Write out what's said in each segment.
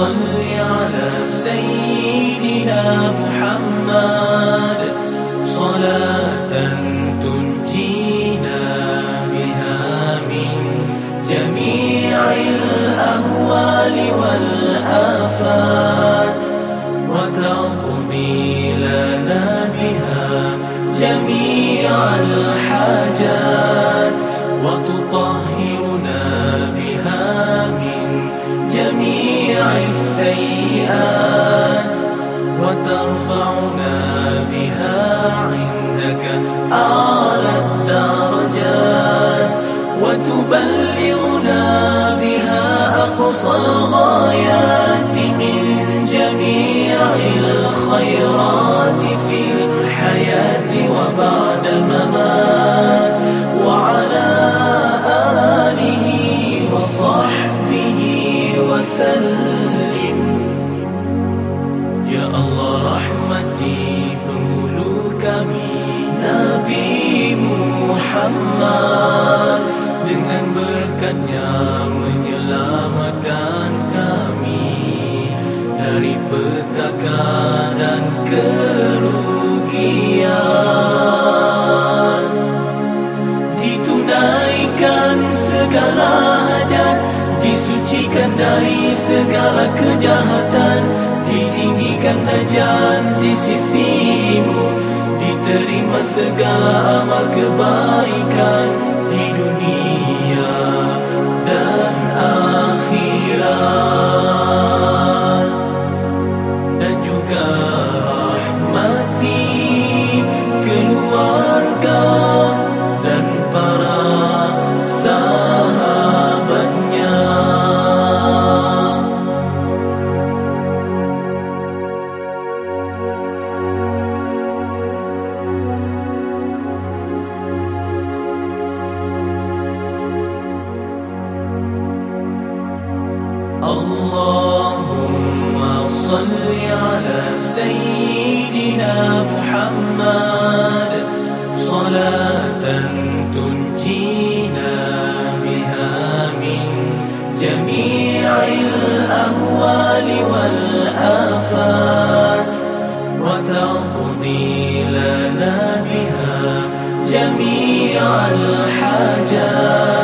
صل على سيدنا محمد. صلاة تنجينا بها من جميع الأهوال والآفات. وتقضي لنا بها جميع الحاجات. وتطهرنا السيئات وترفعنا بها عندك أعلى الدرجات وتبلغنا بها أقصى الغايات من جميع Muhammad Dengan berkatnya menyelamatkan kami Dari petaka dan kerugian. Ditunaikan segala hajat Disucikan dari segala kejahatan Ditinggikan derajat di sisimu Diterima segala amal kebaikan Di dunia صل على سيدنا محمد. صلاة تنجينا بها من جميع الأهوال والآفات. وتقضي لنا بها جميع الحاجات.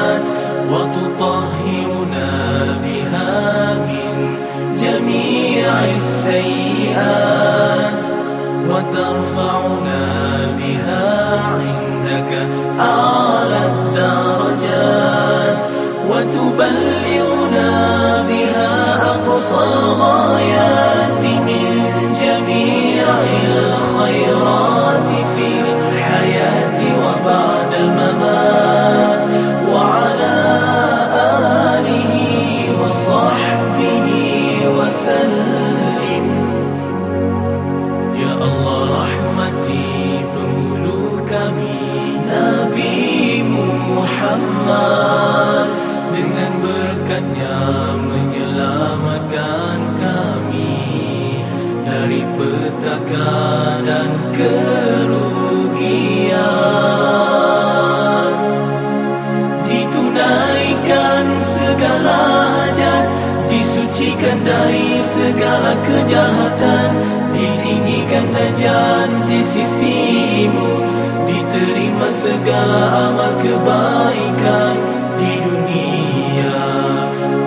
Rahmati penghulu kami Nabi Muhammad. Dengan berkatnya menyelamatkan kami Dari petaka dan kerugian. Ditunaikan segala hajat Disucikan dari segala kejahatan Ditinggikan tajam di sisimu. Diterima segala amal kebaikan Di dunia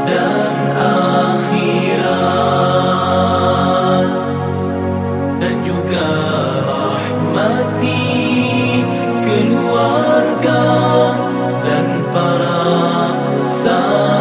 dan akhirat. Dan juga rahmati keluarga Dan para sahabat.